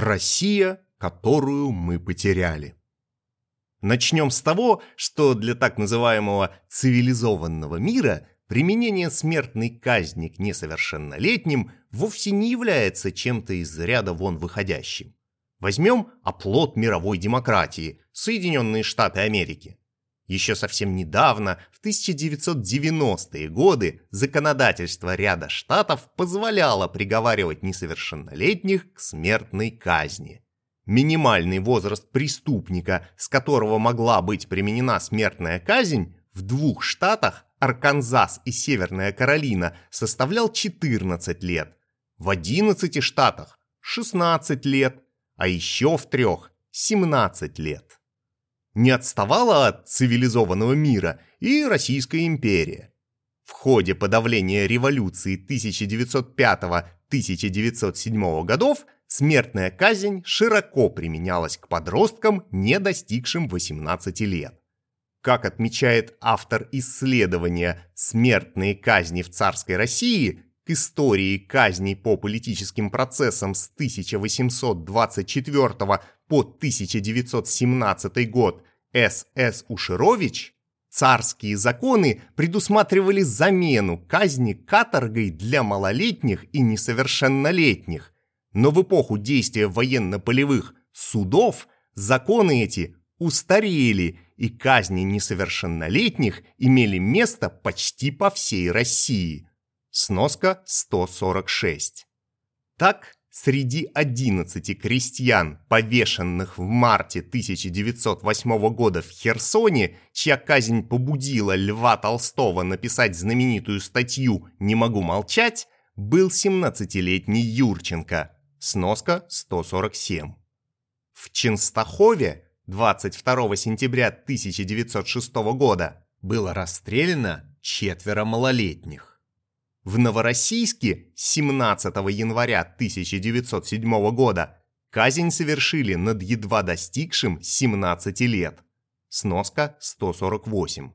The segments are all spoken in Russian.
Россия, которую мы потеряли. Начнем с того, что для так называемого цивилизованного мира применение смертной казни к несовершеннолетним вовсе не является чем-то из ряда вон выходящим. Возьмем оплот мировой демократии – Соединенные Штаты Америки. Еще совсем недавно, в 1990-е годы, законодательство ряда штатов позволяло приговаривать несовершеннолетних к смертной казни. Минимальный возраст преступника, с которого могла быть применена смертная казнь, в двух штатах, Арканзас и Северная Каролина, составлял 14 лет. В 11 штатах – 16 лет, а еще в трех – 17 лет. Не отставала от цивилизованного мира и Российская империя. В ходе подавления революции 1905-1907 годов – смертная казнь широко применялась к подросткам, не достигшим 18 лет. Как отмечает автор исследования «Смертные казни в царской России», к истории казней по политическим процессам с 1824 по 1917 год С.С. Уширович, царские законы предусматривали замену казни каторгой для малолетних и несовершеннолетних, но в эпоху действия военно-полевых судов законы эти устарели, и казни несовершеннолетних имели место почти по всей России. Сноска 146. Так, среди 11 крестьян, повешенных в марте 1908 года в Херсоне, чья казнь побудила Льва Толстого написать знаменитую статью «Не могу молчать», был 17-летний Юрченко – Сноска 147. В Ченстахове 22 сентября 1906 года было расстреляно четверо малолетних. В Новороссийске 17 января 1907 года казнь совершили над едва достигшим 17 лет. Сноска 148.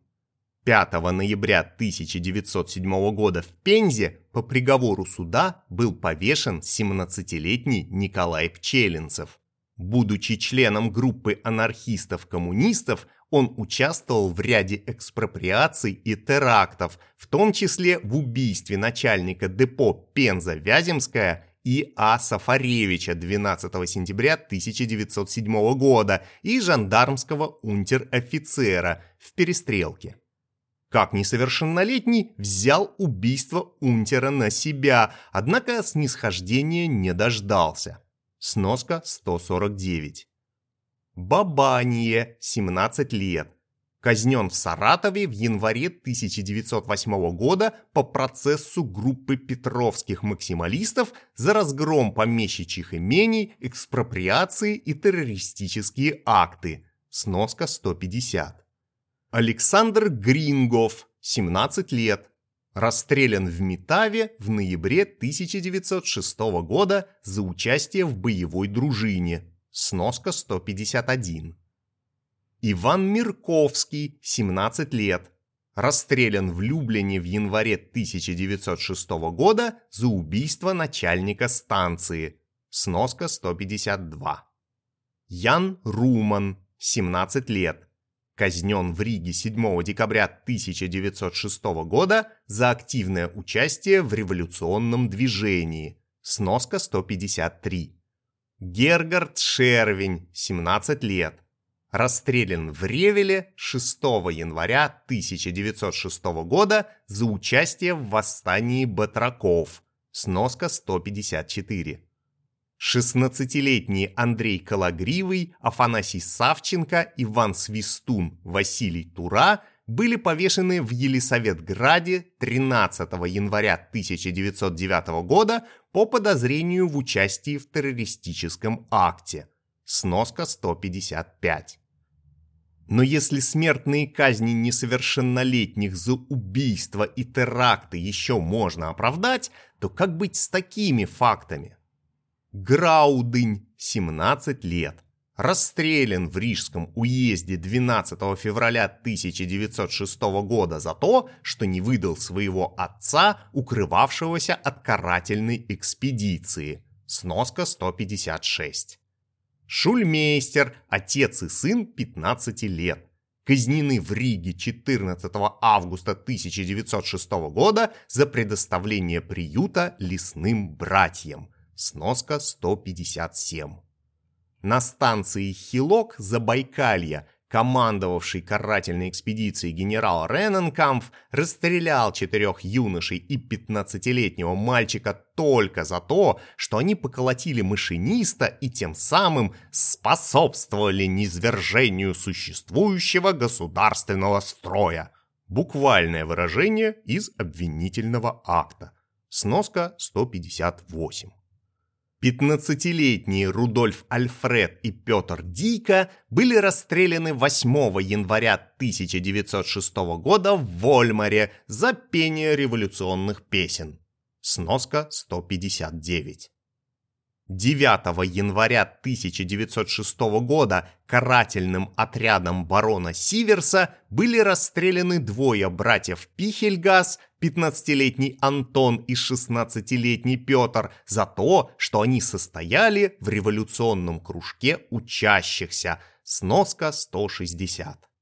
5 ноября 1907 года в Пензе по приговору суда был повешен 17-летний Николай Пчелинцев. Будучи членом группы анархистов-коммунистов, он участвовал в ряде экспроприаций и терактов, в том числе в убийстве начальника депо Пенза-Вяземская и А. Сафаревича 12 сентября 1907 года и жандармского унтер-офицера в перестрелке как несовершеннолетний, взял убийство Унтера на себя, однако снисхождения не дождался. Сноска 149. Бабание, 17 лет. Казнен в Саратове в январе 1908 года по процессу группы петровских максималистов за разгром помещичьих имений, экспроприации и террористические акты. Сноска 150. Александр Грингов, 17 лет, расстрелян в Метаве в ноябре 1906 года за участие в боевой дружине. Сноска 151. Иван Мирковский, 17 лет, расстрелян в Люблине в январе 1906 года за убийство начальника станции. Сноска 152. Ян Руман, 17 лет, казнен в Риге 7 декабря 1906 года за активное участие в революционном движении. Сноска 153. Гергард Шервень, 17 лет. Расстрелян в Ревеле 6 января 1906 года за участие в восстании батраков. Сноска 154. 16-летние Андрей Калагривый, Афанасий Савченко, Иван Свистун, Василий Тура были повешены в Елисаветграде 13 января 1909 года по подозрению в участии в террористическом акте. Сноска 155. Но если смертные казни несовершеннолетних за убийства и теракты еще можно оправдать, то как быть с такими фактами? Граудынь, 17 лет. Расстрелян в Рижском уезде 12 февраля 1906 года за то, что не выдал своего отца, укрывавшегося от карательной экспедиции. Сноска 156. Шульмейстер, отец и сын 15 лет. Казнены в Риге 14 августа 1906 года за предоставление приюта лесным братьям. Сноска 157. На станции Хилок Забайкалья командовавший карательной экспедицией генерал Рененкамф расстрелял четырех юношей и пятнадцатилетнего мальчика только за то, что они поколотили машиниста и тем самым способствовали низвержению существующего государственного строя. Буквальное выражение из обвинительного акта. Сноска 158. Пятнадцатилетние Рудольф Альфред и Петр Дика были расстреляны 8 января 1906 года в Вольмаре за пение революционных песен. Сноска 159. 9 января 1906 года карательным отрядом барона Сиверса были расстреляны двое братьев Пихельгас, 15-летний Антон и 16-летний Петр, за то, что они состояли в революционном кружке учащихся. Сноска 160.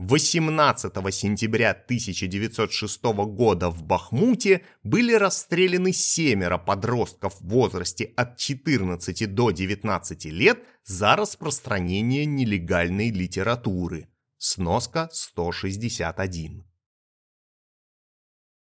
18 сентября 1906 года в Бахмуте были расстреляны семеро подростков в возрасте от 14 до 19 лет за распространение нелегальной литературы. Сноска 161.